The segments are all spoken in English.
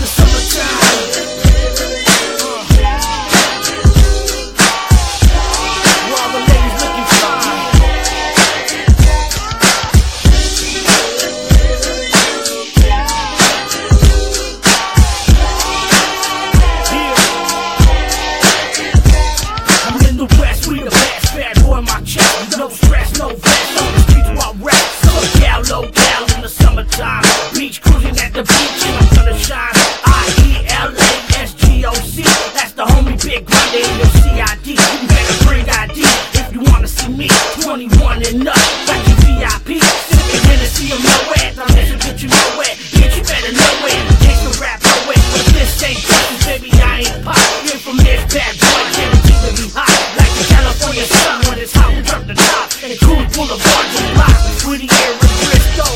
the summertime. full of frontal blocks, pretty air and Frisco,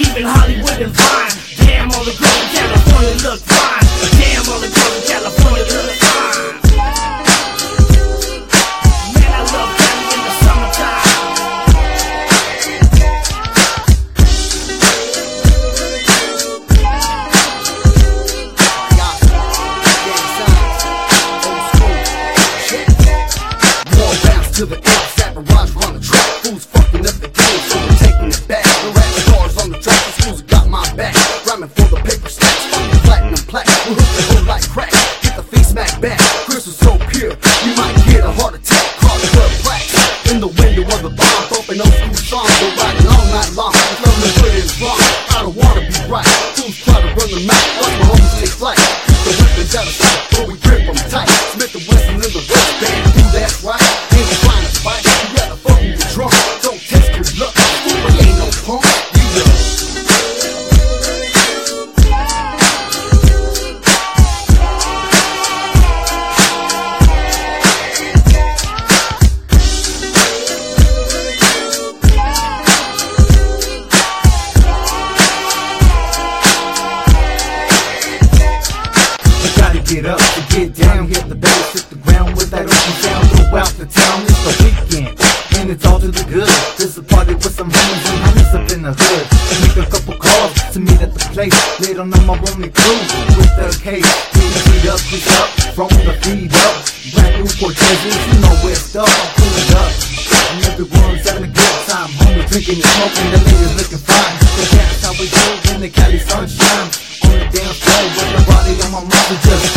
even Hollywood and Vine. Damn, all the girls in California look fine. Damn, all the girls in California look fine. Man, I love Cali in the summertime. More bounce to the back. Crystal so pure, you might get a heart attack. Crossed the black in the window of the bomb, bumping old school songs. But riding all night long, nothing foot is wrong. I don't wanna be right. Fools try to run the mouth, like my homies take flight. Get down, hit the bass, hit the ground with that open sound throughout the town. It's the weekend, and it's all to the good. This a party with some homies and homies up in the hood. Make a couple calls to meet at the place. Later on, my only crew with the case. Feet up, feet up, from the feet up. Brand new Cortezes, you know where stuff. I'm pulling up, and everyone's having a good time. Homies drinking and smoking, the ladies looking fine. So that's how we do in the Cali sunshine. On the dance floor with the body on my muscle just